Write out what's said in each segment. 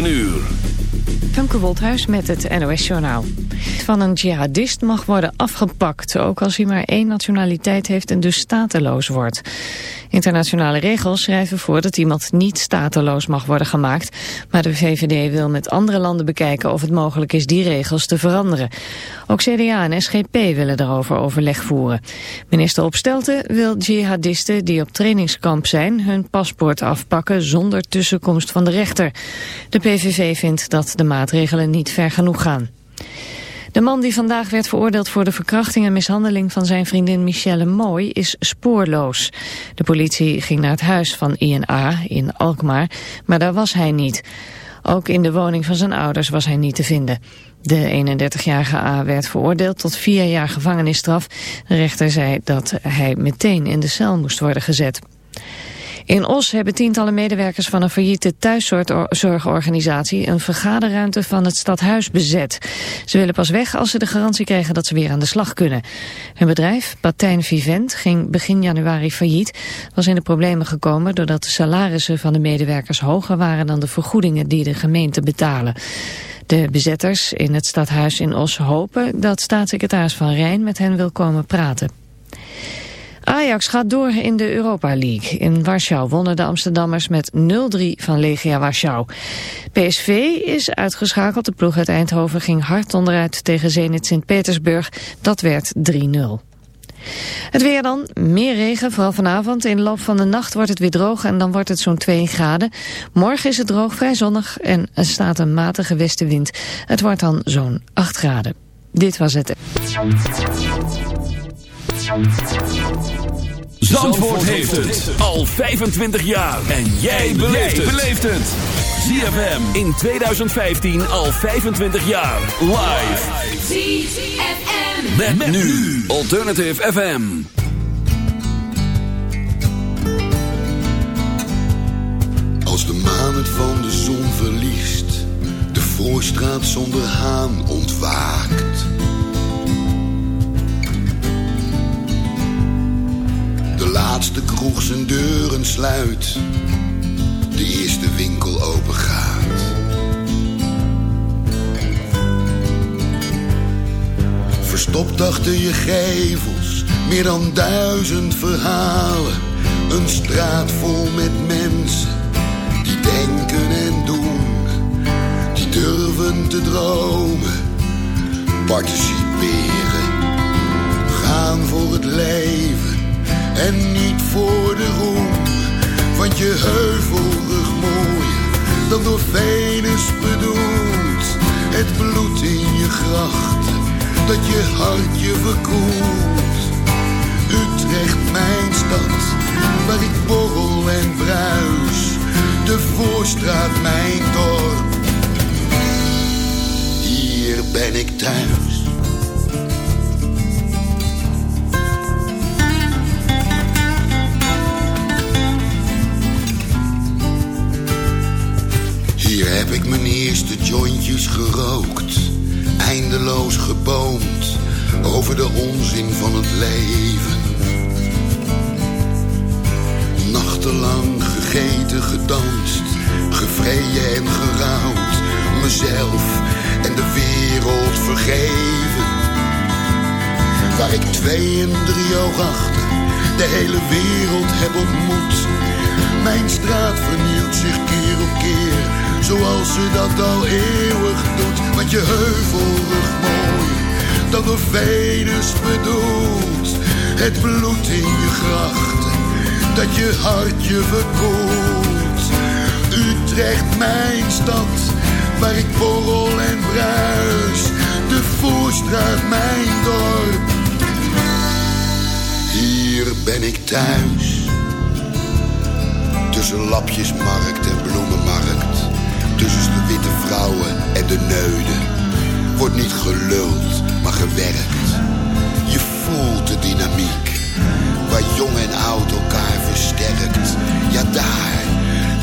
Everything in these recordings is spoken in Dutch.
9 uur. Femke met het NOS-journaal. Van een jihadist mag worden afgepakt, ook als hij maar één nationaliteit heeft en dus stateloos wordt. Internationale regels schrijven voor dat iemand niet stateloos mag worden gemaakt, maar de VVD wil met andere landen bekijken of het mogelijk is die regels te veranderen. Ook CDA en SGP willen daarover overleg voeren. Minister Opstelten wil jihadisten die op trainingskamp zijn hun paspoort afpakken zonder tussenkomst van de rechter. De PVV vindt dat de maatregelen niet ver genoeg gaan. De man die vandaag werd veroordeeld voor de verkrachting en mishandeling van zijn vriendin Michelle Mooi is spoorloos. De politie ging naar het huis van INA in Alkmaar, maar daar was hij niet. Ook in de woning van zijn ouders was hij niet te vinden. De 31-jarige A werd veroordeeld tot vier jaar gevangenisstraf. De rechter zei dat hij meteen in de cel moest worden gezet. In Os hebben tientallen medewerkers van een failliete thuiszorgorganisatie een vergaderruimte van het stadhuis bezet. Ze willen pas weg als ze de garantie krijgen dat ze weer aan de slag kunnen. Hun bedrijf, Patijn Vivent, ging begin januari failliet. Was in de problemen gekomen doordat de salarissen van de medewerkers hoger waren dan de vergoedingen die de gemeente betalen. De bezetters in het stadhuis in Os hopen dat staatssecretaris Van Rijn met hen wil komen praten. Ajax gaat door in de Europa League. In Warschau wonnen de Amsterdammers met 0-3 van Legia Warschau. PSV is uitgeschakeld. De ploeg uit Eindhoven ging hard onderuit tegen Zenit Sint-Petersburg. Dat werd 3-0. Het weer dan, meer regen, vooral vanavond. In de loop van de nacht wordt het weer droog en dan wordt het zo'n 2 graden. Morgen is het droog, vrij zonnig en er staat een matige westenwind. Het wordt dan zo'n 8 graden. Dit was het. Zandvoort heeft het al 25 jaar. En jij beleeft het. ZFM in 2015 al 25 jaar. Live. ZFM. Met, met nu. Alternative FM. Als de maan het van de zon verliest. De voorstraat zonder haan ontwaakt De laatste kroeg zijn deuren sluit. De eerste winkel open gaat. Verstopt achter je gevels, meer dan duizend verhalen. Een straat vol met mensen, die denken en doen. Die durven te dromen, participeren. Gaan voor het leven en niet voor de roem. Want je heuvelrug mooier dan door Venus bedoeld. Het bloed in je grachten, dat je hart je verkoelt. Utrecht, mijn stad, waar ik borrel en bruis. De voorstraat, mijn dorp. Hier ben ik thuis. Heb ik mijn eerste jointjes gerookt, eindeloos geboomd over de onzin van het leven. Nachtenlang gegeten, gedanst, gevreden en gerouwd, mezelf en de wereld vergeven. Waar ik twee en drie oog achter de hele wereld heb ontmoet. Mijn straat vernieuwt zich keer op keer zoals ze dat al eeuwig doet. Want je heuvelrug mooi, dat door Venus bedoelt. Het bloed in je grachten, dat je hart je verkoelt. Utrecht, mijn stad, waar ik borrel en bruis. De Voorstraat, mijn dorp. Hier ben ik thuis. Tussen lapjesmarkt en bloemenmarkt tussen de witte vrouwen en de neuden. Wordt niet geluld, maar gewerkt. Je voelt de dynamiek, waar jong en oud elkaar versterkt. Ja, daar,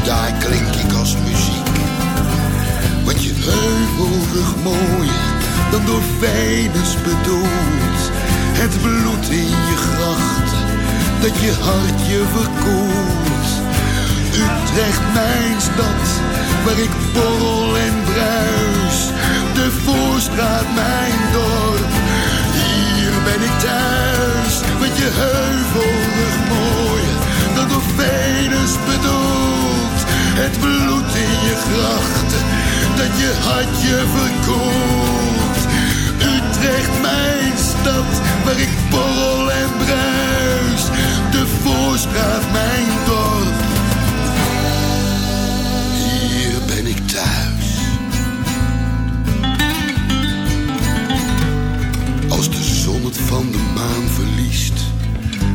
daar klink ik als muziek. Want je heuvelrug mooier dan door Venus bedoeld. Het bloed in je grachten, dat je hart je verkoelt. Utrecht, mijn stad waar ik borrel de voorstraat mijn dorp. Hier ben ik thuis, met je heuvelig mooi. Dat door Venus bedoelt, het bloed in je grachten. Dat je hartje verkoelt. Utrecht mijn stad, waar ik borrel en bruis. De voorstraat mijn van de maan verliest,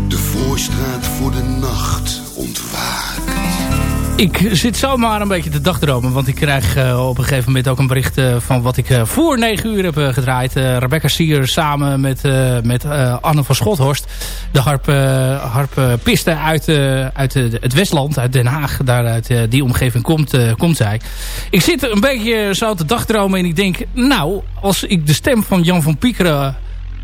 de voorstraat voor de nacht ontwaakt. Ik zit zomaar een beetje te dagdromen. Want ik krijg uh, op een gegeven moment ook een bericht uh, van wat ik uh, voor 9 uur heb gedraaid. Rebecca Sier samen met, met Anne van Schothorst. De harp, uit, uit het Westland, uit Den Haag. Daar uit die omgeving komt, komt zij. Ik zit een beetje zo te dagdromen en ik denk... Nou, als ik de stem van Jan van Piekeren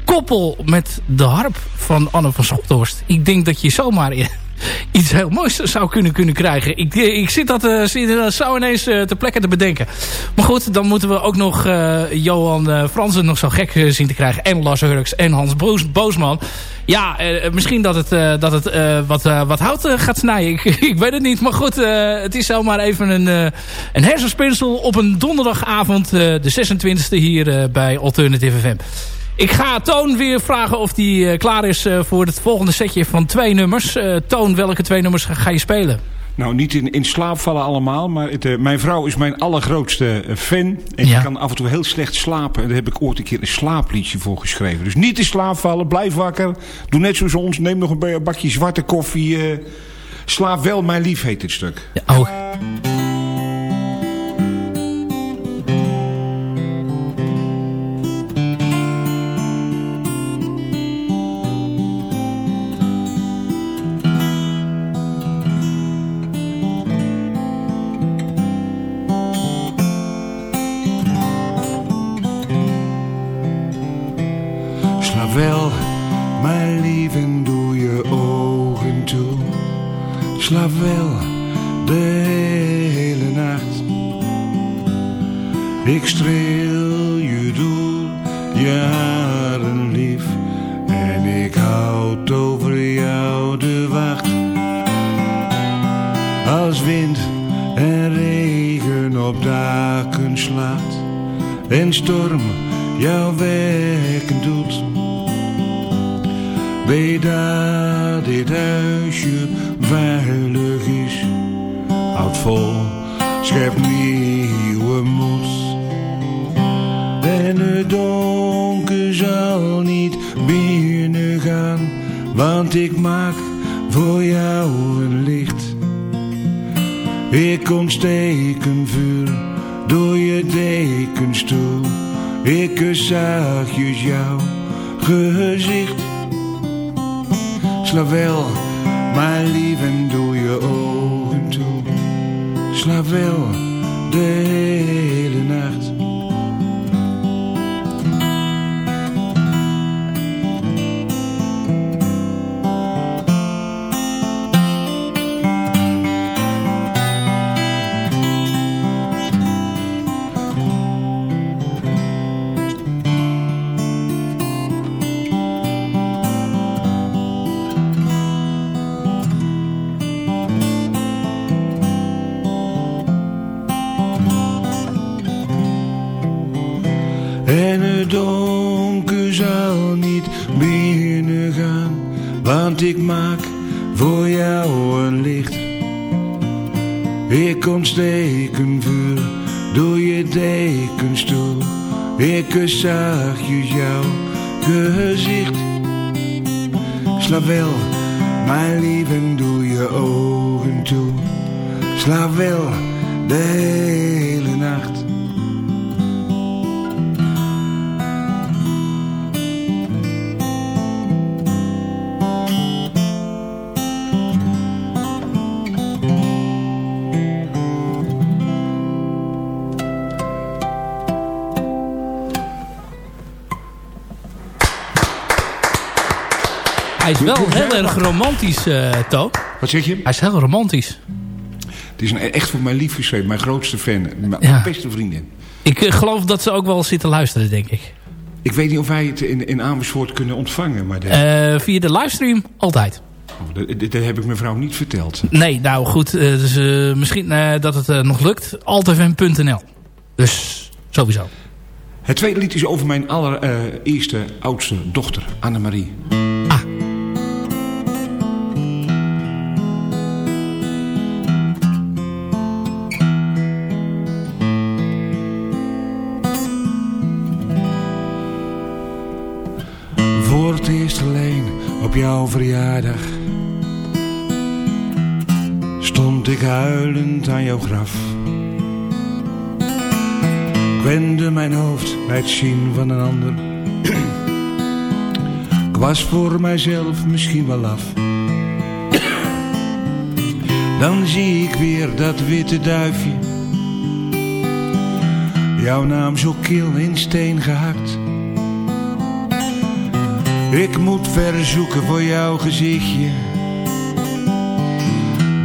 koppel met de harp van Anne van Schothorst. Ik denk dat je zomaar iets heel moois zou kunnen, kunnen krijgen. Ik, eh, ik zit dat uh, zo ineens uh, ter plekke te bedenken. Maar goed, dan moeten we ook nog Johan Fransen nog zo gek zien te krijgen. En Lars Hurks en Hans Boos, Boosman. Ja, misschien dat het, dat het wat, wat hout gaat snijden. Ik, ik weet het niet. Maar goed, het is zomaar even een, een hersenspinsel op een donderdagavond. de 26e hier bij Alternative FM. Ik ga Toon weer vragen of die uh, klaar is uh, voor het volgende setje van twee nummers. Uh, Toon, welke twee nummers ga, je spelen? Nou, niet in, in slaap vallen allemaal. Maar het, mijn vrouw is mijn allergrootste fan. En ja. ik kan af en toe heel slecht slapen. En daar heb ik ooit een keer een slaapliedje voor geschreven. Dus niet in slaap vallen, blijf wakker. Doe net zoals ons, neem nog een bakje zwarte koffie. slaap wel, mijn lief heet het stuk. Ja, oh. Ik streel je door je haren lief. En ik houd over jou de wacht. Als wind en regen op daken slaat. En storm jou wekken doet Weet dat dit huisje veilig is. Houd vol, schep nieuwe want ik maak voor jou een licht. Ik ontsteek een vuur door je dekens toe. Ik kus zachtjes jouw gezicht. Slaap wel, mijn lief, en doe je ogen toe. Slaap wel de hele nacht. Slaap wel, mijn lief, en doe je ogen toe. Slaap wel de hele nacht. Hij is wel heel erg romantisch, uh, Toon. Wat zeg je? Hij is heel romantisch. Het is een, echt voor mijn lief geschreven. Mijn grootste fan. Mijn beste vriendin. Ik geloof dat ze ook wel zitten luisteren, denk ik. Ik weet niet of wij het in, in Amersfoort kunnen ontvangen. Maar via de livestream altijd. Oh, dat, dat, heb ik mevrouw niet verteld. Nee, nou goed. dus misschien dat het nog lukt. altfm.nl Dus sowieso. Het tweede lied is over mijn allereerste oudste dochter, Annemarie. Verjaardag Stond ik huilend aan jouw graf wende mijn hoofd bij het zien van een ander. Ik was voor mijzelf misschien wel af. Dan zie ik weer dat witte duifje. Jouw naam zo kil in steen gehakt. Ik moet verzoeken voor jouw gezichtje.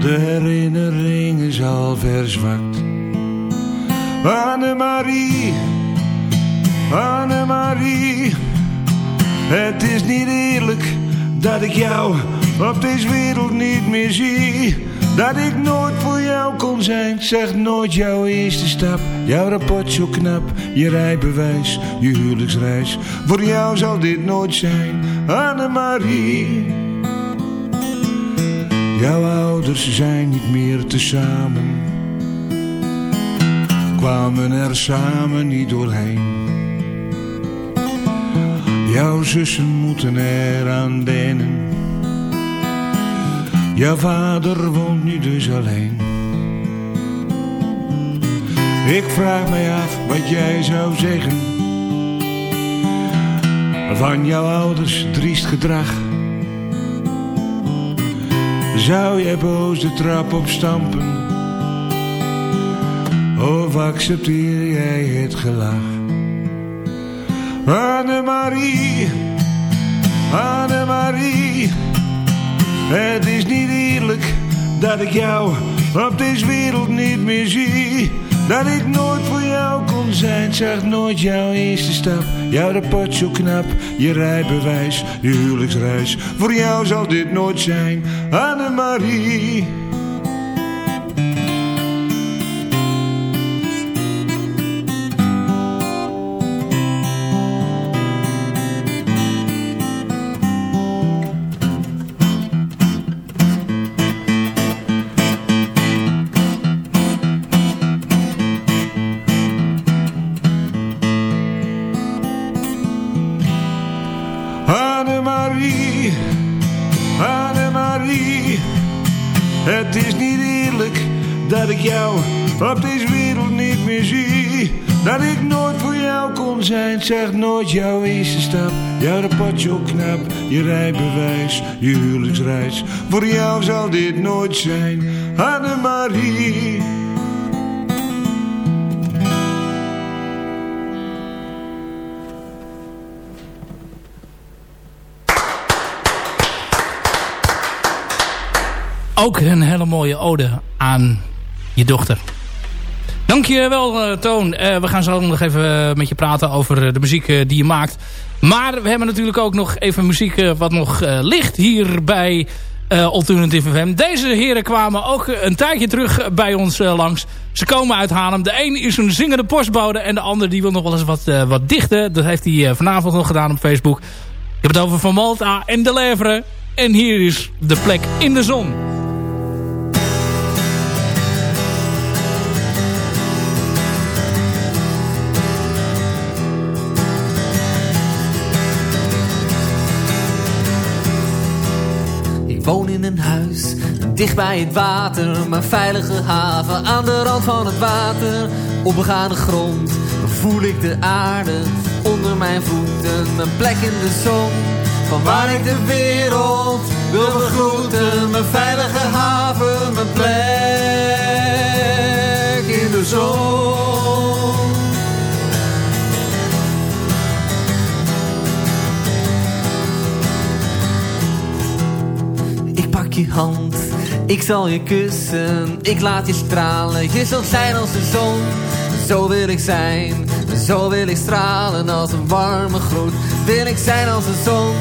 De herinnering is al verzwakt. Annemarie. Het is niet eerlijk dat ik jou op deze wereld niet meer zie. Dat ik nooit voor jou kon zijn, zeg nooit jouw eerste stap. Jouw rapport zo knap, je rijbewijs, je huwelijksreis. Voor jou zal dit nooit zijn, Annemarie. Jouw ouders zijn niet meer tezamen kwamen er samen niet doorheen. Jouw zussen moeten eraan wennen. Jouw vader woont nu dus alleen. Ik vraag mij af wat jij zou zeggen. Van jouw ouders driest gedrag. Zou jij boos de trap opstampen? Of accepteer jij het gelach? Annemarie, Annemarie. Het is niet eerlijk dat ik jou op deze wereld niet meer zie. Dat ik nooit voor jou kon zijn, zag nooit jouw eerste stap. Jouw rapport zo knap, je rijbewijs, je huwelijksreis. Voor jou zal dit nooit zijn, Annemarie. Op deze wereld niet meer zie. Dat ik nooit voor jou kon zijn, zeg nooit jouw eerste stap. Jouw rapport zo knap, je rijbewijs, je huwelijksreis. Voor jou zal dit nooit zijn, Annemarie. Ook een hele mooie ode aan je dochter. Dankjewel uh, Toon. Uh, we gaan zo nog even eh, met je praten over de muziek die je maakt. Maar we hebben natuurlijk ook nog even muziek wat nog ligt hier bij Alternative FM. Deze heren kwamen ook een tijdje terug bij ons langs. Ze komen uit Haarlem. De een is een zingende postbode en de ander die wil nog wel eens wat, wat dichten. Dat heeft hij vanavond nog gedaan op Facebook. Ik heb het over Van Malta en De Leveren. En hier is de plek in de zon. In een huis, dicht bij het water. Mijn veilige haven aan de rand van het water. Op begane grond voel ik de aarde onder mijn voeten. Mijn plek in de zon, van waar ik de wereld wil begroeten. Mijn veilige haven, mijn plek in de zon. Hand Ik zal je kussen, ik laat je stralen. Je zult zijn als de zon, zo wil ik zijn. Zo wil ik stralen als een warme gloed. Wil ik zijn als de zon.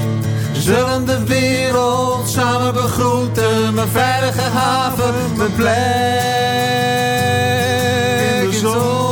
Zullen de wereld samen begroeten. Mijn veilige haven, mijn plek in de zon.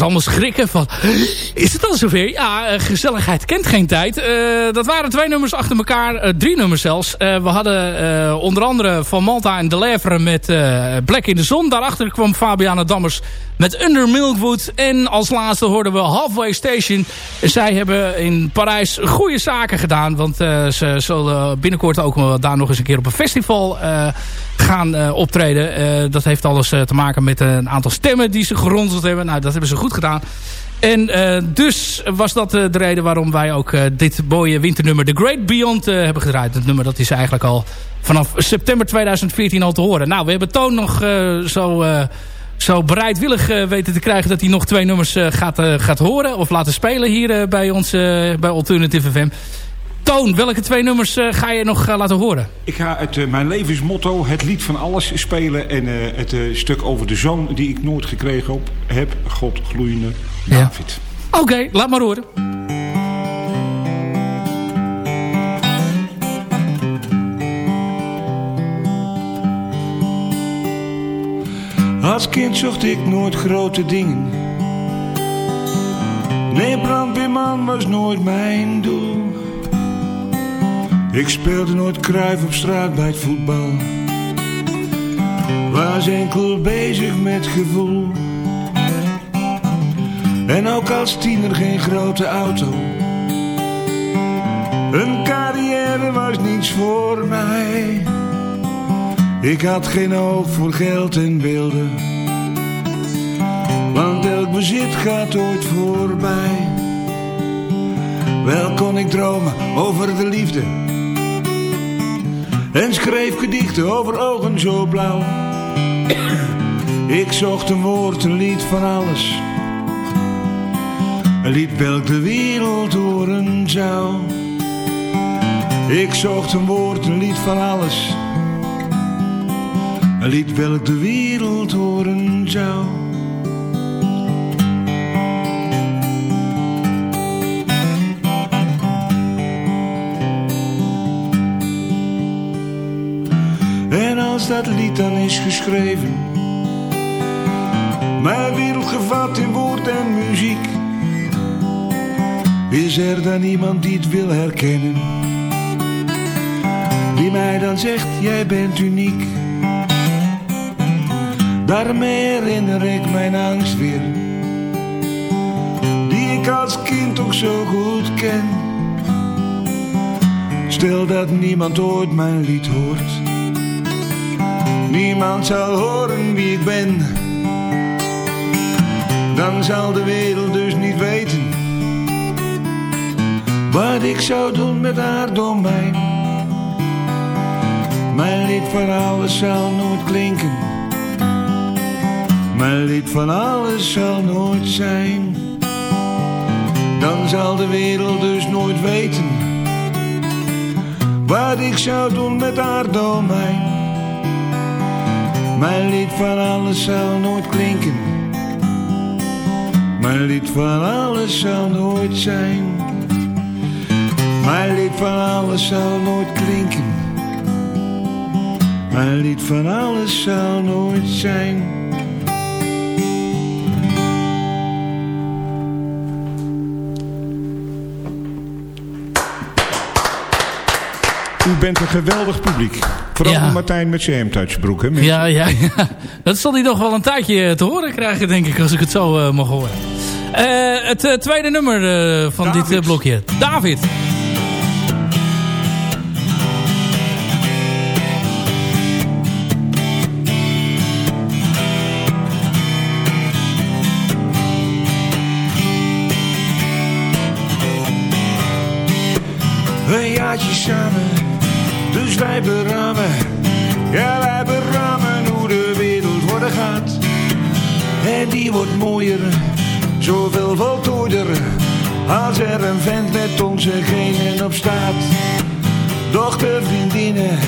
Ze allemaal schrikken van... Is het al zover? Ja, uh, gezelligheid kent geen tijd. Uh, dat waren twee nummers achter elkaar. Uh, drie nummers zelfs. we hadden onder andere van Malta en De Levre met Black in de Zon. Daarachter kwam Fabiana Dammers met Under Milkwood. En als laatste hoorden we Halfway Station. Zij hebben in Parijs goede zaken gedaan. Want ze zullen binnenkort ook daar nog eens een keer op een festival gaan optreden. Dat heeft alles te maken met een aantal stemmen die ze geronseld hebben. Nou, dat hebben ze goed gedaan. En dus was dat de reden waarom wij ook dit mooie winternummer The Great Beyond hebben gedraaid. Het nummer dat is eigenlijk al vanaf september 2014 al te horen. Nou, we hebben Toon nog zo, zo bereidwillig weten te krijgen dat hij nog twee nummers gaat, gaat horen. Of laten spelen hier bij ons bij Alternative FM. Toon, welke twee nummers uh, ga je nog uh, laten horen? Ik ga het, uh, mijn levensmotto, het lied van alles spelen. En het stuk over de zoon die ik nooit gekregen op, heb. God gloeiende David. Ja. Oké, okay, laat maar horen. Als kind zocht ik nooit grote dingen. Nee, brandweerman was nooit mijn doel. Ik speelde nooit kruif op straat bij het voetbal. Was enkel bezig met gevoel. En ook als tiener geen grote auto. Een carrière was niets voor mij. Ik had geen oog voor geld en beelden. Want elk bezit gaat ooit voorbij. Wel kon ik dromen over de liefde en schreef gedichten over ogen zo blauw. Ik zocht een woord, een lied van alles. Een lied welk de wereld horen zou. Ik zocht een woord, een lied van alles. Een lied welk de wereld horen zou. Dat lied dan is geschreven. Mijn wereld gevat in woord en muziek. Is er dan iemand die het wil herkennen? Die mij dan zegt, jij bent uniek. Daarmee herinner ik mijn angst weer. Die ik als kind toch zo goed ken. Stel dat niemand ooit mijn lied hoort niemand zal horen wie ik ben. Dan zal de wereld dus niet weten wat ik zou doen met haar domein. Mijn lied van alles zal nooit klinken. Mijn lied van alles zal nooit zijn. Dan zal de wereld dus nooit weten wat ik zou doen met haar domein. Mijn lied van alles zal nooit klinken. Mijn lied van alles zal nooit zijn. Mijn lied van alles zal nooit klinken. Mijn lied van alles zal nooit zijn. Bent een geweldig publiek. Vooral Martijn met zijn hemdhuidsbroek. Hè, ja, ja, ja, dat zal hij nog wel een tijdje te horen krijgen, denk ik, als ik het zo uh, mag horen. Uh, het uh, tweede nummer van David. dit blokje. David. Een jaartje samen dus wij berammen, ja wij berammen hoe de wereld worden gaat. En die wordt mooier, zoveel voltooider, als er een vent met onze genen op staat. Dochter, vriendinnen,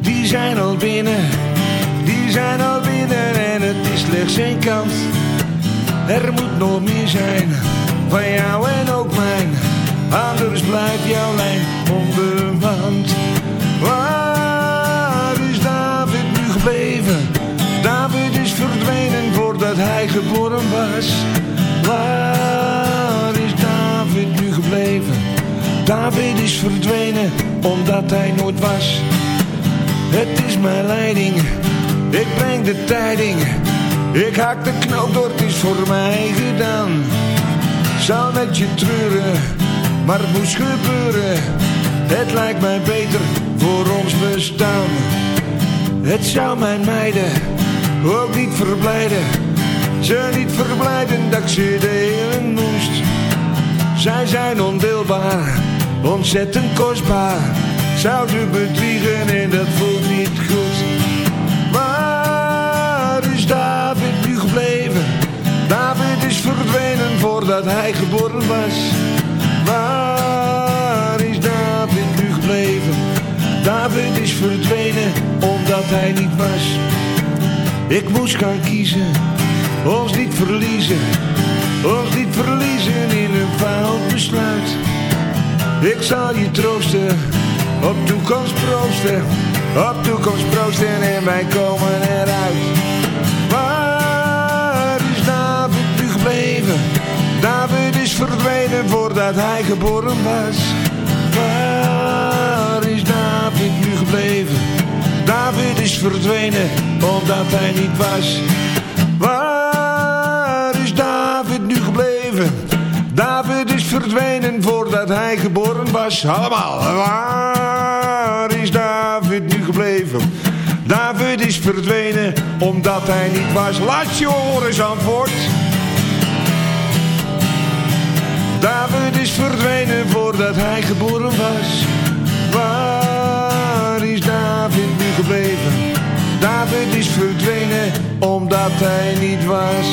die zijn al binnen, die zijn al binnen en het is slechts één kant. Er moet nog meer zijn, van jou en ook mijn, anders blijft jouw lijn onbemand. Was. Waar is David nu gebleven? David is verdwenen omdat hij nooit was. Het is mijn leiding, ik breng de tijding. Ik haak de knoop door, het is voor mij gedaan. Zou met je treuren, maar het moest gebeuren. Het lijkt mij beter voor ons bestaan. Het zou mijn meiden ook niet verblijden. Ze niet verblijden dat ik ze delen moest. Zij zijn ondeelbaar, ontzettend kostbaar. Zou ze bedriegen en dat voelt niet goed. Waar is David nu gebleven? David is verdwenen voordat hij geboren was. Waar is David nu gebleven? David is verdwenen omdat hij niet was. Ik moest gaan kiezen, ons niet verliezen. Ons niet verliezen in een fout besluit. Ik zal je troosten, op toekomst proosten. Op toekomst proosten en wij komen eruit. Waar is David nu gebleven? David is verdwenen voordat hij geboren was. Waar is David nu gebleven? David is verdwenen omdat hij niet was. Verdwenen voordat hij geboren was. Allemaal. Waar is David nu gebleven? David is verdwenen omdat hij niet was. Laat je horen, Zandvoort. David is verdwenen voordat hij geboren was. Waar is David nu gebleven? David is verdwenen omdat hij niet was.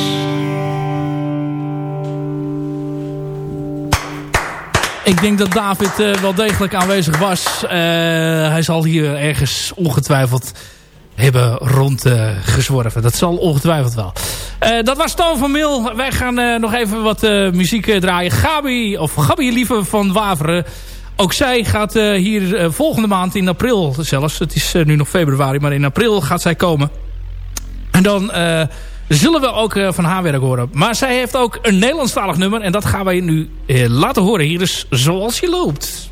Ik denk dat David uh, wel degelijk aanwezig was. Uh, hij zal hier ergens ongetwijfeld hebben rondgezworven. Uh, dat zal ongetwijfeld wel. dat was Toon van Mil. Wij gaan nog even wat muziek draaien. Gabi, of Gabi Lieve van Waveren. Ook zij gaat hier volgende maand in april zelfs. Het is nu nog februari, maar in april gaat zij komen. En dan zullen we ook uh, van haar werk horen. Maar zij heeft ook een Nederlandstalig nummer. En dat gaan wij nu uh, laten horen. Hier is Zoals je loopt.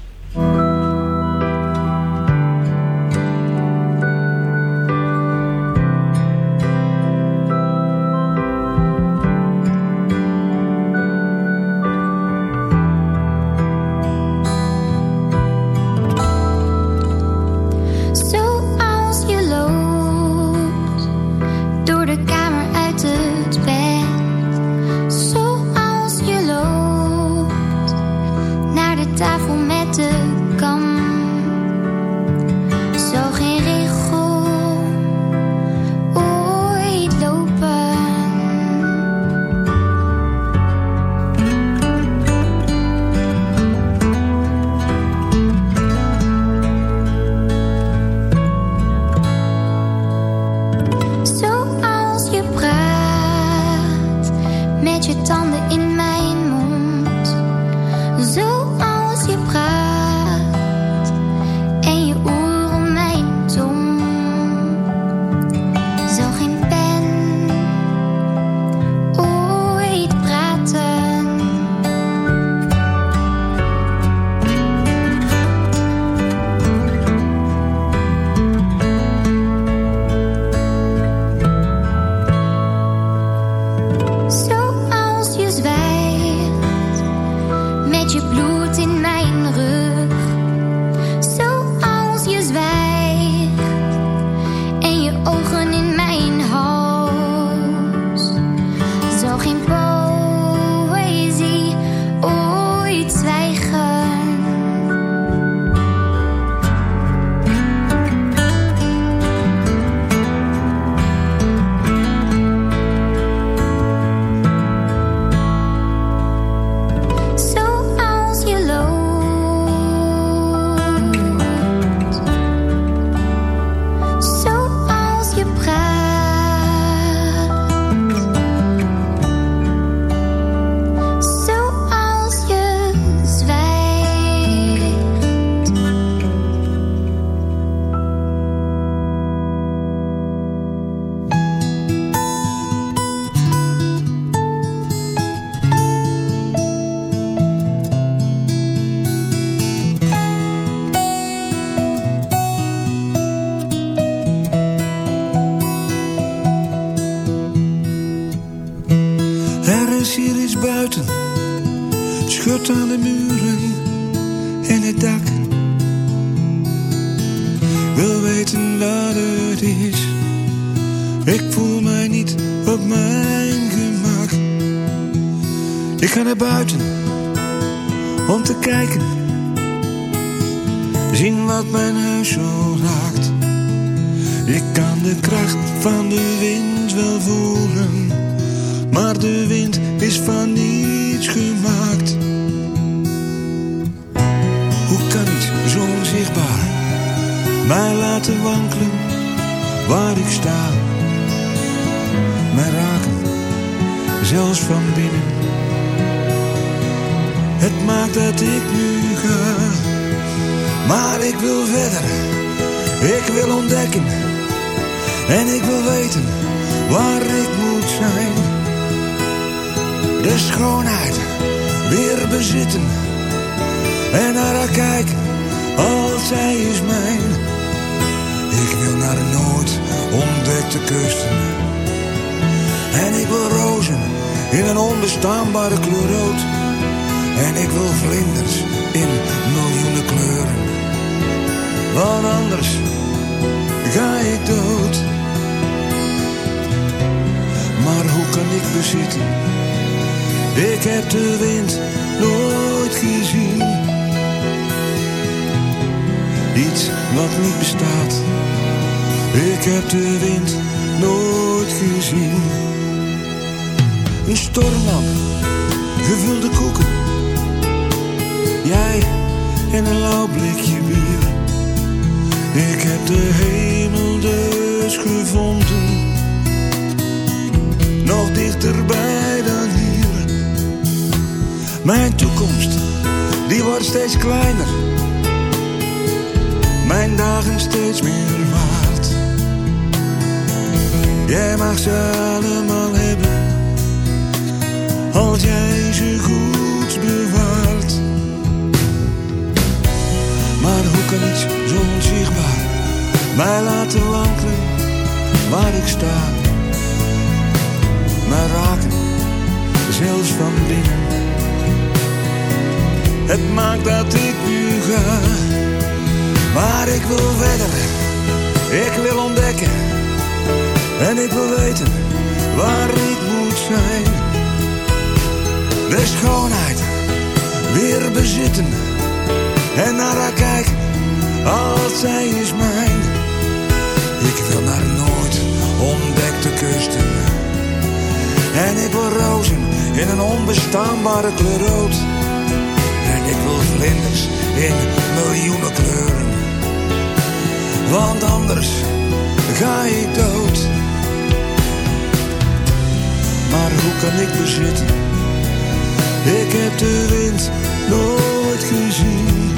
Ik kan de kracht van de wind wel voelen, maar de wind is van niets gemaakt. Hoe kan iets zo onzichtbaar mij laten wankelen waar ik sta? Mij raken, zelfs van binnen. Het maakt dat ik nu ga, maar ik wil verder. Ik wil ontdekken en ik wil weten waar ik moet zijn. De schoonheid weer bezitten. En naar haar kijken, als zij is mijn. Ik wil naar de nooit ontdekte kusten. En ik wil rozen in een onbestaanbare kleur rood. En ik wil vlinders in miljoenen kleuren. Want anders ga ik dood. Kan ik bezitten? Ik heb de wind nooit gezien. Iets wat niet bestaat. Ik heb de wind nooit gezien. Een stormlamp, gevulde koeken. Jij en een lauw blikje bier. Ik heb de hemel dus gevonden. Nog dichterbij dan hier. Mijn toekomst, die wordt steeds kleiner. Mijn dagen steeds meer waard. Jij mag ze allemaal hebben. Als jij ze goed bewaart. Maar hoe kan iets zo onzichtbaar mij laten wankelen waar ik sta? Mij raken, zelfs van binnen. Het maakt dat ik nu ga, maar ik wil verder. Ik wil ontdekken en ik wil weten waar ik moet zijn. De schoonheid weer bezitten en naar haar kijken als zij is mijn. Ik wil naar nooit ontdekte kusten. En ik wil rozen in een onbestaanbare kleur. En ik wil vlinders in miljoenen kleuren. Want anders ga ik dood. Maar hoe kan ik bezitten? Ik heb de wind nooit gezien.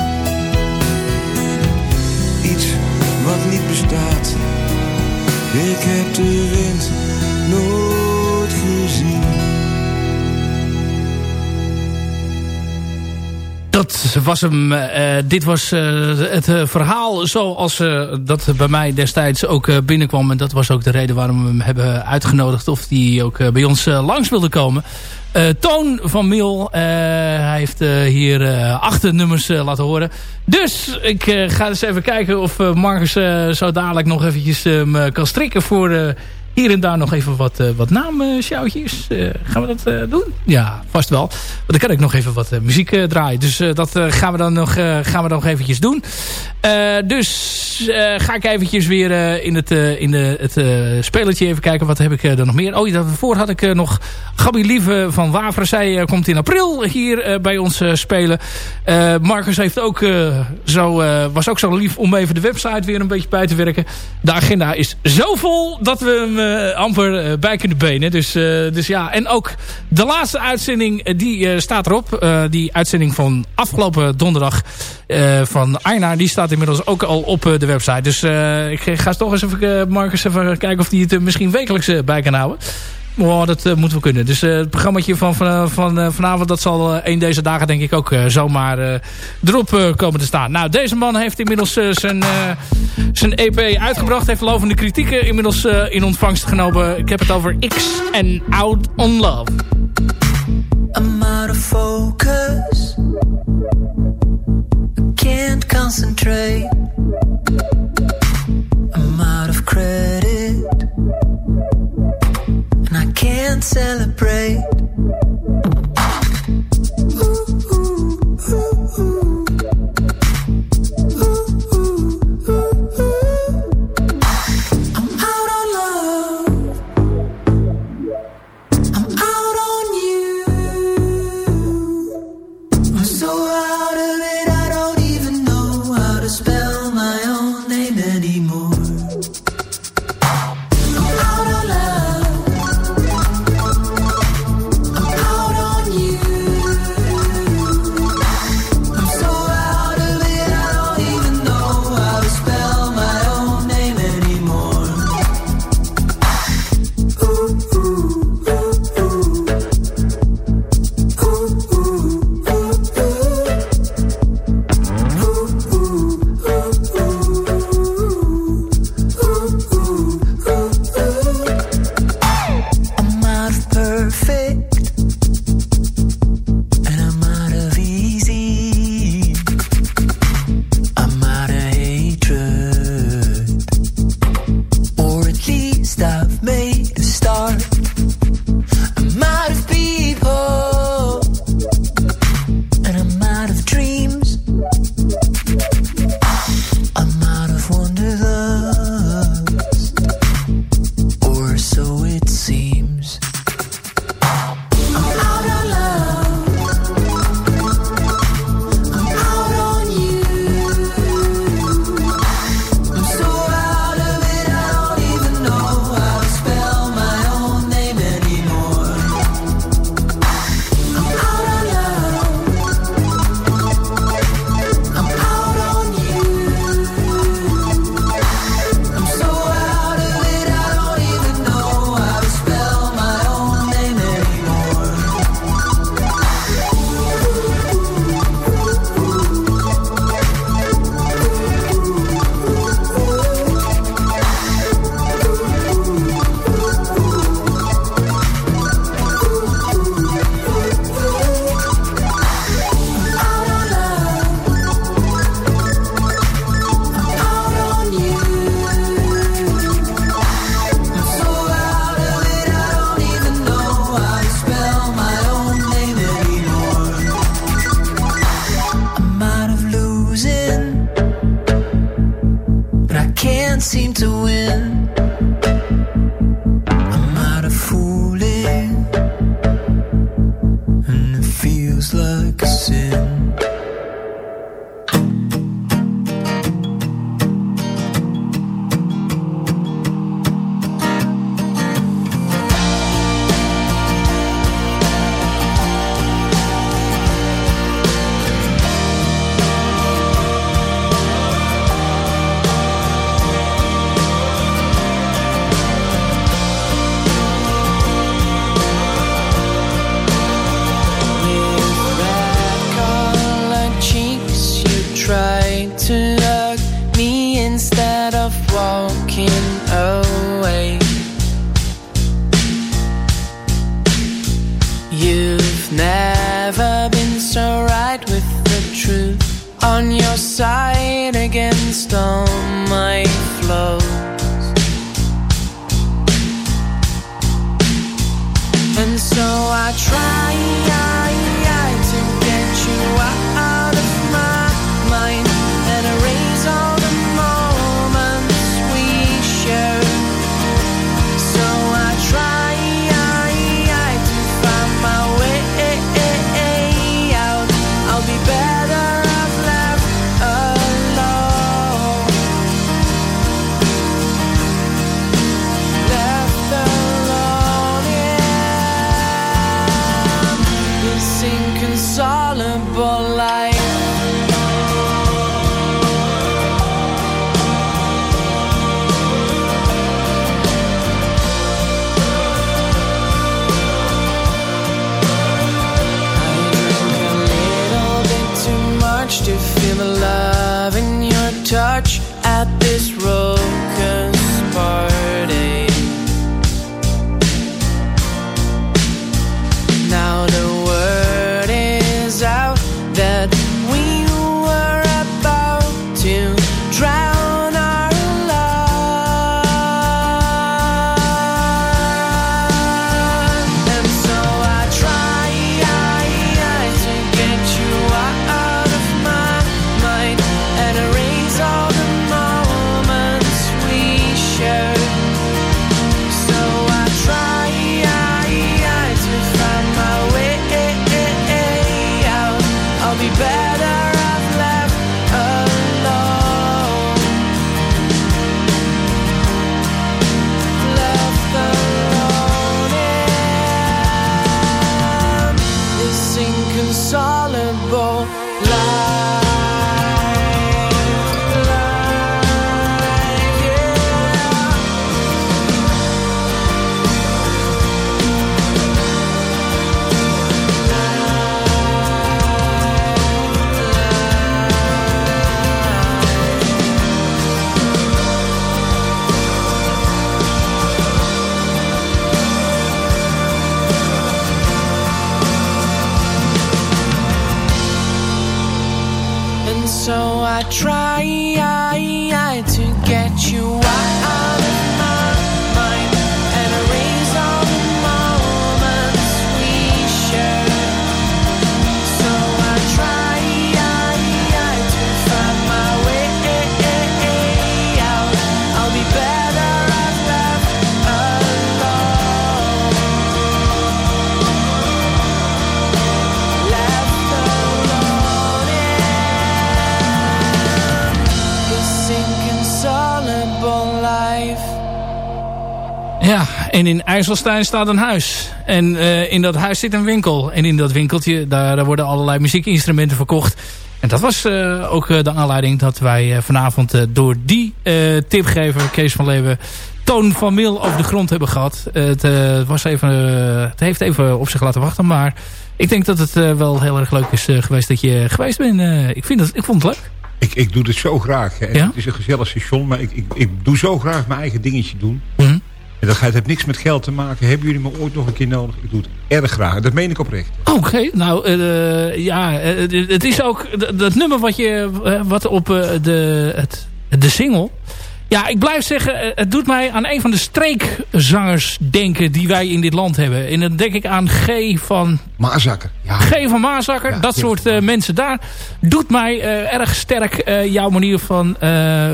Iets wat niet bestaat. Ik heb de wind nooit Dat was hem. Uh, dit was uh, het uh, verhaal zoals dat bij mij destijds ook binnenkwam. En dat was ook de reden waarom we hem hebben uitgenodigd. Of die ook bij ons langs wilde komen. Toon van Mil. hij heeft hier acht nummers laten horen. Dus ik ga eens even kijken of Marcus zo dadelijk nog eventjes kan strikken voor hier en daar nog even wat, uh, wat naamshoutjes. Uh, gaan we dat uh, doen? Ja, vast wel. Want dan kan ik nog even wat muziek draaien. Dus dat gaan we dan nog, gaan we nog eventjes doen. dus ga ik eventjes weer in het, in de, het spelletje even kijken. Wat heb ik er nog meer? Oh, daarvoor had ik nog Gabi Lieve van Waveren. Zij komt in april hier bij ons spelen. Marcus heeft ook, zo, was ook zo lief om even de website weer een beetje bij te werken. De agenda is zo vol dat we uh, amper uh, bij kunnen benen. Dus, uh, dus ja, en ook de laatste uitzending, die staat erop. die uitzending van afgelopen donderdag van Arna, die staat inmiddels ook al op de website. Dus ik ga toch eens even, Marcus, even kijken of die het misschien wekelijks bij kan houden. Oh, dat eh, moeten we kunnen. Dus eh, het programmaatje van, van, eh, van vanavond... dat zal een deze dagen denk ik ook zomaar erop komen te staan. Nou, deze man heeft inmiddels zijn, zijn EP uitgebracht. Heeft lovende kritieken inmiddels in ontvangst genomen. Ik heb het over X en Out on Love. I'm out of focus I can't concentrate I'm out of credit can't celebrate. seem to win. En in IJsselstein staat een huis. En in dat huis zit een winkel. En in dat winkeltje, daar, daar worden allerlei muziekinstrumenten verkocht. En dat was ook de aanleiding dat wij vanavond door die tipgever, Kees van Leeuwen Toon van Mil over de grond hebben gehad. het, was even, het heeft even op zich laten wachten, maar ik denk dat het wel heel erg leuk is geweest dat je geweest bent. ik, vind het, ik vond het leuk. Ik, ik doe dit zo graag. Hè. Het is een gezellig station, maar ik, ik, ik doe zo graag mijn eigen dingetje doen. Mhm. En dat heeft niks met geld te maken. Hebben jullie me ooit nog een keer nodig? Ik doe het erg graag. Dat meen ik oprecht. Oké, nou uh, ja, het is ook dat nummer wat, je, wat op de, het, de single ja, ik blijf zeggen, eh, het doet mij aan een van de streekzangers denken die wij in dit land hebben. En dan denk ik aan G van... Maasakker. Ja. G van Maasakker, dat soort uh, mensen daar. Doet mij uh, erg sterk uh, jouw manier van,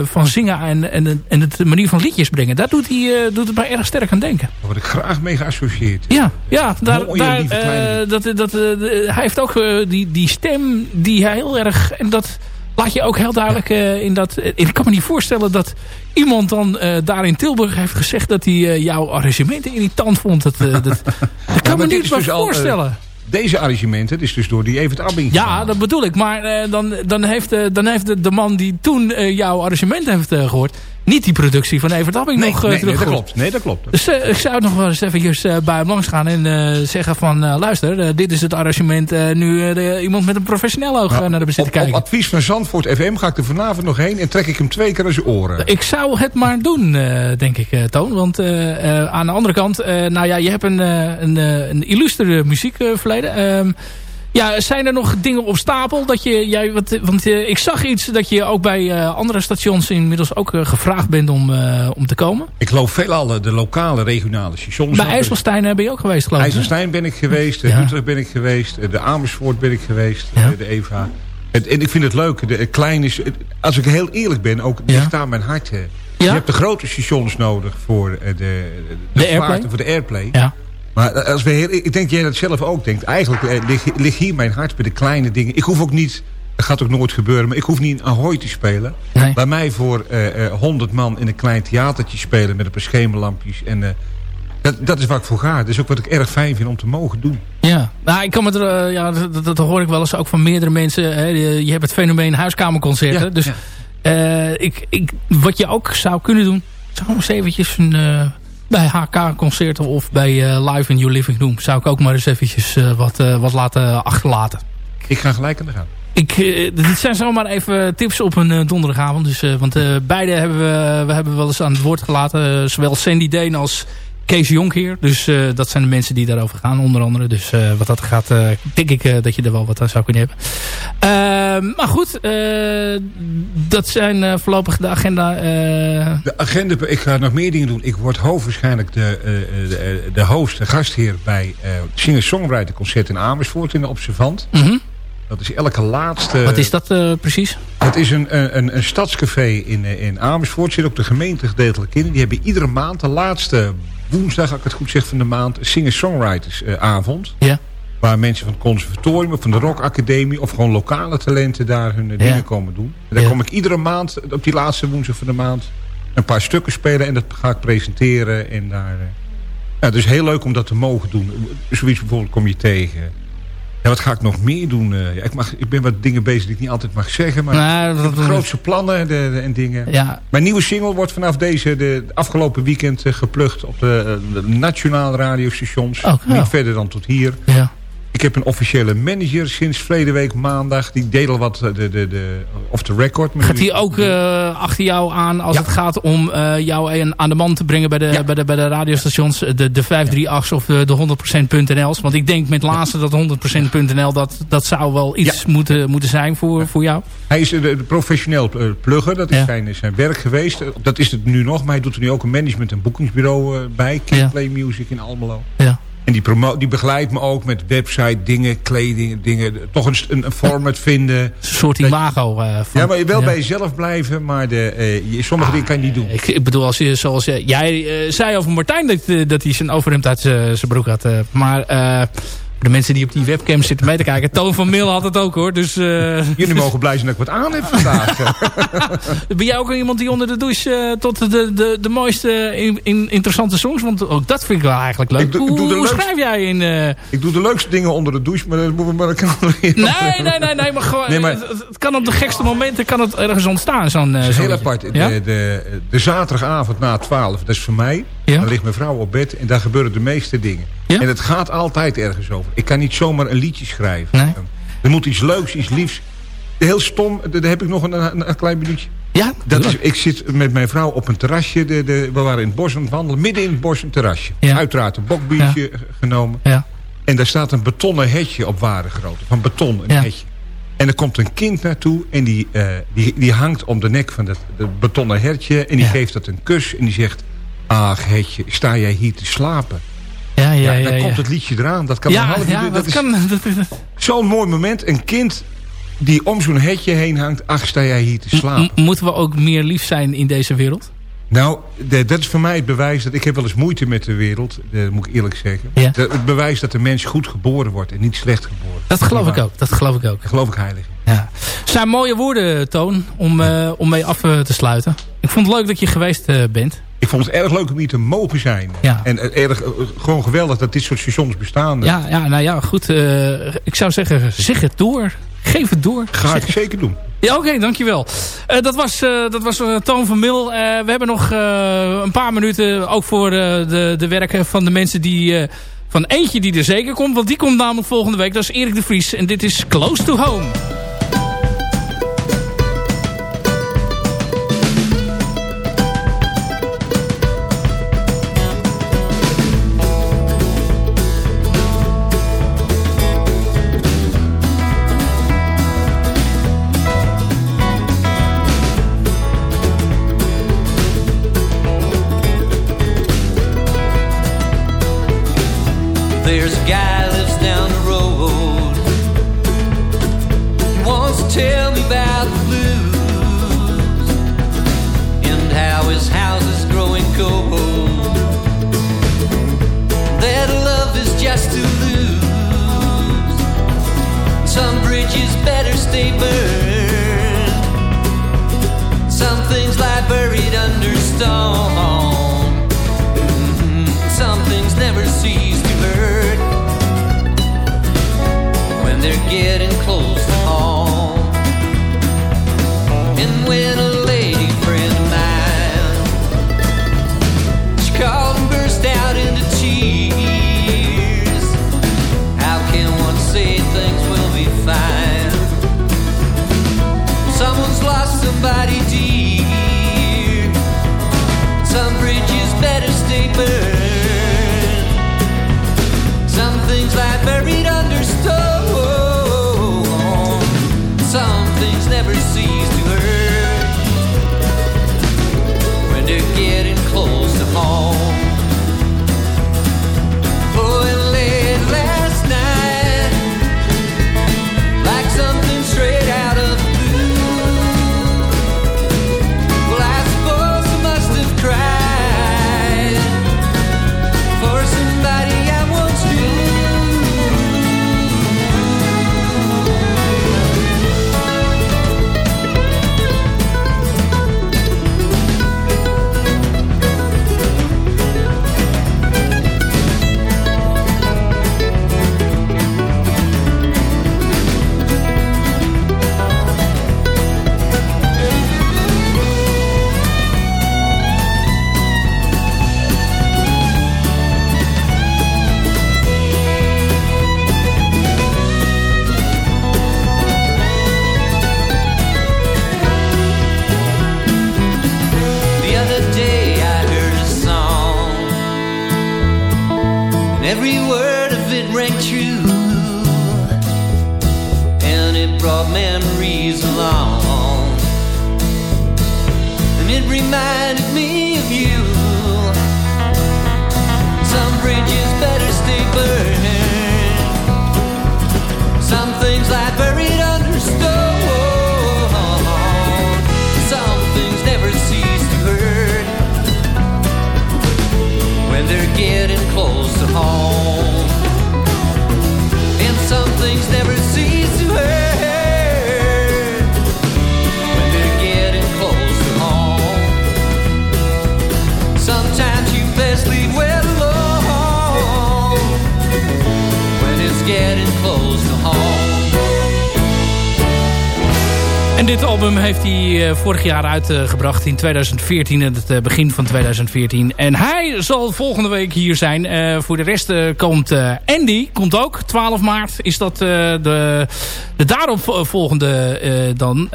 van zingen en, en, en het manier van liedjes brengen. Daar doet, hij, doet het mij erg sterk aan denken. Daar word ik graag mee geassocieerd. Ja, ja daar, daar, dat, dat, hij heeft ook die, die stem die hij heel erg... En dat, laat je ook heel duidelijk uh, in dat... Uh, ik kan me niet voorstellen dat iemand dan uh, daar in Tilburg heeft gezegd... dat hij jouw arrangementen irritant vond. Dat, dat, dat kan me niet dus voorstellen. deze arrangementen, is dus door die Evert Abbing Ja, dat bedoel ik. Maar dan, dan heeft, dan heeft de, de man die toen jouw arrangementen heeft gehoord niet die productie van Evert Abbing nog nee, terug. Nee, dat klopt. Nee, dat klopt. Dus uh, ik zou nog wel eens eventjes uh, bij hem langs gaan en zeggen van... luister, dit is het arrangement. nu iemand met een professioneel oog naar de bezit kijken. Op advies van Zandvoort FM ga ik er vanavond nog heen... en trek ik hem twee keer aan zijn oren. Ik zou het maar doen, denk ik, Toon. Want aan de andere kant... nou ja, je hebt een, een, een illustere muziekverleden... Ja, zijn er nog dingen op stapel? Dat je, jij, wat, want uh, ik zag iets dat je ook bij uh, andere stations inmiddels ook uh, gevraagd bent om, om te komen. Ik loop veelal de lokale, regionale stations. Bij IJsselstein ben je ook geweest, geloof ik. IJsselstein ben ik geweest, ja. Utrecht ben ik geweest, de Amersfoort ben ik geweest, ja. de Eva. En, en, ik vind het leuk, de, klein is, als ik heel eerlijk ben, ook ligt daar mijn hart. Je hebt de grote stations nodig voor de, de, de, de airplay. voor de airplay. Ja. Maar als we ik denk jij dat zelf ook denkt. Eigenlijk eh, ligt lig hier mijn hart bij de kleine dingen. Ik hoef ook niet, dat gaat ook nooit gebeuren, maar ik hoef niet een Ahoy te spelen. Nee. Bij mij voor uh, uh, 100 man in een klein theatertje spelen met een paar schemerlampjes. En, uh, dat, dat is waar ik voor ga. Dat is ook wat ik erg fijn vind om te mogen doen. Ja, nou, ik kan me uh, ja, dat, dat, hoor ik wel eens ook van meerdere mensen. Hè. Je, je hebt het fenomeen huiskamerconcerten. Ja, dus ja. Uh, ik, ik, wat je ook zou kunnen doen, zou eens eventjes een uh, bij HK-concerten of bij uh, Live in Your Living Room... zou ik ook maar eens eventjes uh, wat, uh, wat laten achterlaten. Ik ga gelijk aan de gang. Ik, dit zijn zomaar even tips op een donderdagavond. Dus, want beide hebben we, we hebben wel eens aan het woord gelaten. zowel Sandy Deen als Kees Jonk hier. Dus uh, dat zijn de mensen die daarover gaan onder andere. Dus uh, wat dat gaat, uh, denk ik dat je er wel wat aan zou kunnen hebben. Ehm, maar goed, dat zijn voorlopig de agenda. De agenda, ik ga nog meer dingen doen. Ik word hoogwaarschijnlijk de, de, de host, de gastheer bij singer-songwriter concert in Amersfoort in de Observant. -hmm. Dat is elke laatste... Wat is dat uh, precies? Het is een, een, een stadscafé in, in Amersfoort. Zit ook de gemeente gedeeltelijk in. Die hebben iedere maand de laatste woensdag, als ik het goed zeg, van de maand... een singer-songwriters uh, avond. Ja. Waar mensen van het conservatorium of van de rockacademie... of gewoon lokale talenten daar hun uh, dingen komen doen. En daar Ja. kom ik iedere maand, op die laatste woensdag van de maand... een paar stukken spelen en dat ga ik presenteren. En daar, uh, ja, dus heel leuk om dat te mogen doen. Zoiets bijvoorbeeld kom je tegen... Ja, wat ga ik nog meer doen? Ja, ik, mag, ik ben wat dingen bezig die ik niet altijd mag zeggen. Maar Nou, dat- grootste plannen de, de- en dingen. Ja, Mijn nieuwe single wordt vanaf deze de, afgelopen weekend eh, geplukt op de, eh, de nationale radiostations. Oh. Niet verder dan tot hier. ja. Ik heb een officiële manager sinds verleden week maandag. Die deed al wat eh, de, de, de, off the record. Gaat hij ook eh, achter jou aan als Ja. het gaat om eh, jou een- aan de man te brengen bij de, Ja. bij de, bij de radiostations, de, de 538's of de, de 100%.nl's? Want ik denk met laatste dat 100%.nl, dat, dat zou wel iets moeten, moeten zijn voor, voor jou. Hij is de professioneel plugger. Dat is zijn, zijn werk geweest. Dat is het nu nog. Maar hij doet er nu ook een management- en boekingsbureau bij. Kingplay Music in Almelo. Ja. En die, promo die begeleidt me ook met website, dingen, kleding, dingen. Toch een, een, format vinden. Een soort imago. eh, van, Ja, maar je wel ja. bij jezelf blijven. Maar de, eh, je, sommige dingen kan je niet doen. Ik, ik bedoel, als je, zoals je, jij eh, zei over Martijn dat, eh, dat hij zijn overhemd uit zijn broek had. eh, maar eh, de mensen die op die webcam zitten mee te kijken. Toon van Mil had het ook hoor. Dus, uh... Jullie mogen blij zijn dat ik wat aan heb vandaag. ben jij ook iemand die onder de douche uh, tot de, de, de mooiste in, in, interessante songs? Want ook dat vind ik wel eigenlijk leuk. Hoe, hoe schrijf jij in... Uh... Ik doe de leukste dingen onder de douche, maar dat moeten we maar kan Nee, nee, nee, nee, maar gewoon... Nee, maar... Het, kan op de gekste momenten kan het ergens ontstaan. Zo'n uh, heel apart. Ja? De, de, de, zaterdagavond na 12, dat is voor mij. Ja? Dan ligt mijn vrouw op bed en daar gebeuren de meeste dingen. Ja? En het gaat altijd ergens over. Ik kan niet zomaar een liedje schrijven. Nee. Er moet iets leuks, iets liefs. Heel stom, daar heb ik nog een, een, een klein minuutje. Ja, dat is, ik zit met mijn vrouw op een terrasje. De, de, we waren in het bos aan het wandelen. Midden in het bos een terrasje. Ja. Uiteraard een bokbiertje genomen. Ja. En daar staat een betonnen hetje op ware grootte. Van beton, een hetje. En er komt een kind naartoe en die, uh, die, die hangt om de nek van het, het betonnen hertje. En die geeft dat een kus en die zegt... Ach, hetje, sta jij hier te slapen? Ja, ja, ja. dan komt het liedje eraan. Dat kan ja, een half uur. Ja, dat, dat kan. Zo'n mooi moment. Een kind die om zo'n hetje heen hangt. Ach, sta jij hier te slapen. M moeten we ook meer lief zijn in deze wereld? Nou, de, dat is voor mij het bewijs dat ik heb wel eens moeite met de wereld. Dat moet ik eerlijk zeggen. Ja. De, het bewijs dat de mens goed geboren wordt en niet slecht geboren. Dat geloof ik ook. Dat geloof ik ook. Dat geloof ik heilig. Ja. zijn mooie woorden, Toon, om, uh, om mee af uh, te sluiten. Ik vond het leuk dat je geweest uh, bent. Ik vond het erg leuk om hier te mogen zijn. Ja. En erg, gewoon geweldig dat dit soort stations bestaan. Ja, ja nou ja, goed. ik zou zeggen, zeg het door. Geef het door. Ga ik zeker doen. Ja, oké, okay, dankjewel. Uh, dat was, uh, dat was Toon van Mil. we hebben nog een paar minuten ook voor de, de werken van de mensen die... van eentje die er zeker komt, want die komt namelijk volgende week. Dat is Erik de Vries en dit is Close to Home. Getting close eh, vorig jaar uitgebracht in 2014, het uh, begin van 2014. En hij zal volgende week hier zijn. Uh, voor de rest komt Andy, komt ook. 12 maart is dat de, de daaropvolgende dan.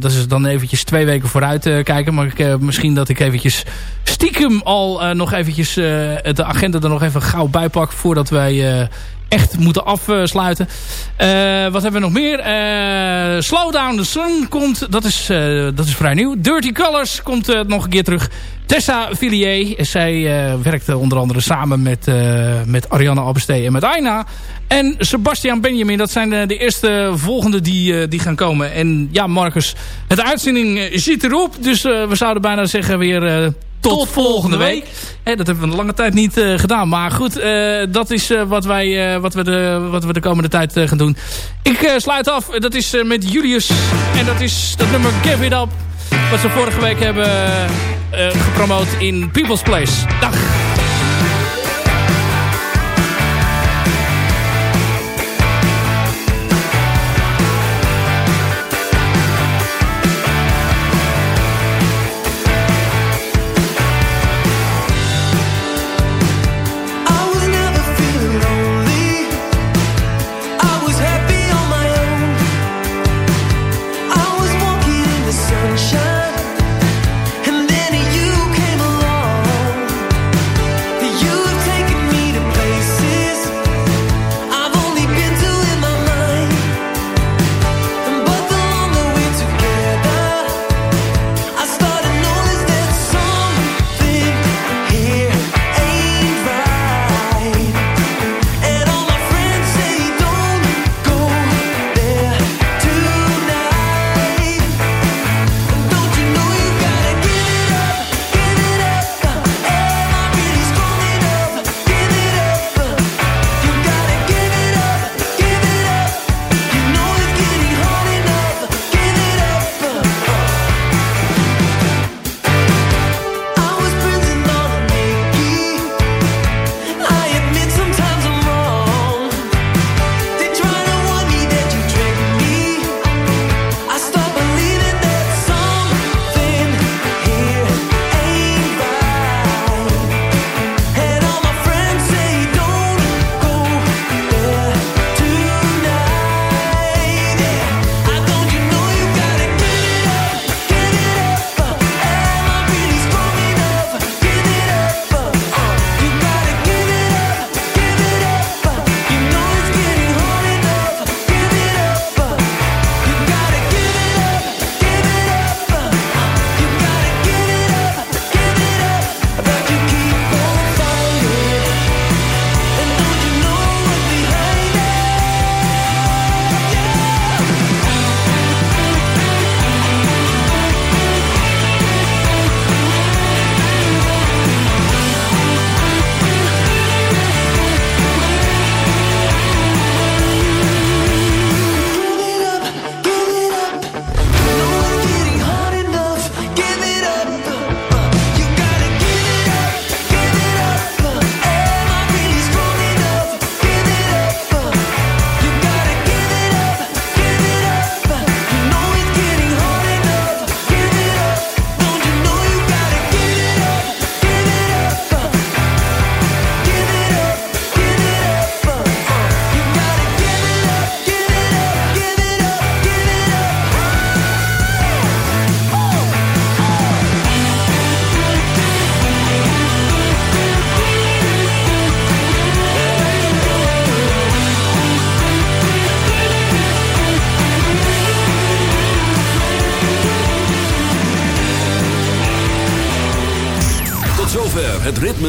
dat is dan eventjes twee weken vooruit kijken. Maar ik, misschien dat ik eventjes stiekem al nog eventjes de agenda er nog even gauw bij pak voordat wij echt moeten afsluiten. Uh, wat hebben we nog meer? Uh, Slow Down the Sun komt. Dat is, uh, dat is vrij nieuw. Dirty Colors komt nog een keer terug. Tessa Villiers. Zij werkte onder andere samen met, met Ariane Albestee en met Aina. En Sebastian Benjamin. Dat zijn de, de eerste volgende die, die gaan komen. En ja, Marcus, het uitzending zit erop. Dus we zouden bijna zeggen weer tot, volgende week. dat hebben we een lange tijd niet uh, gedaan. Maar goed, uh, dat is uh, wat, wij, wat, we de, wat we de komende tijd gaan doen. Ik sluit af. Dat is met Julius. En dat is dat nummer Give It Up. Wat ze vorige week hebben gepromoot in People's Place. Dag.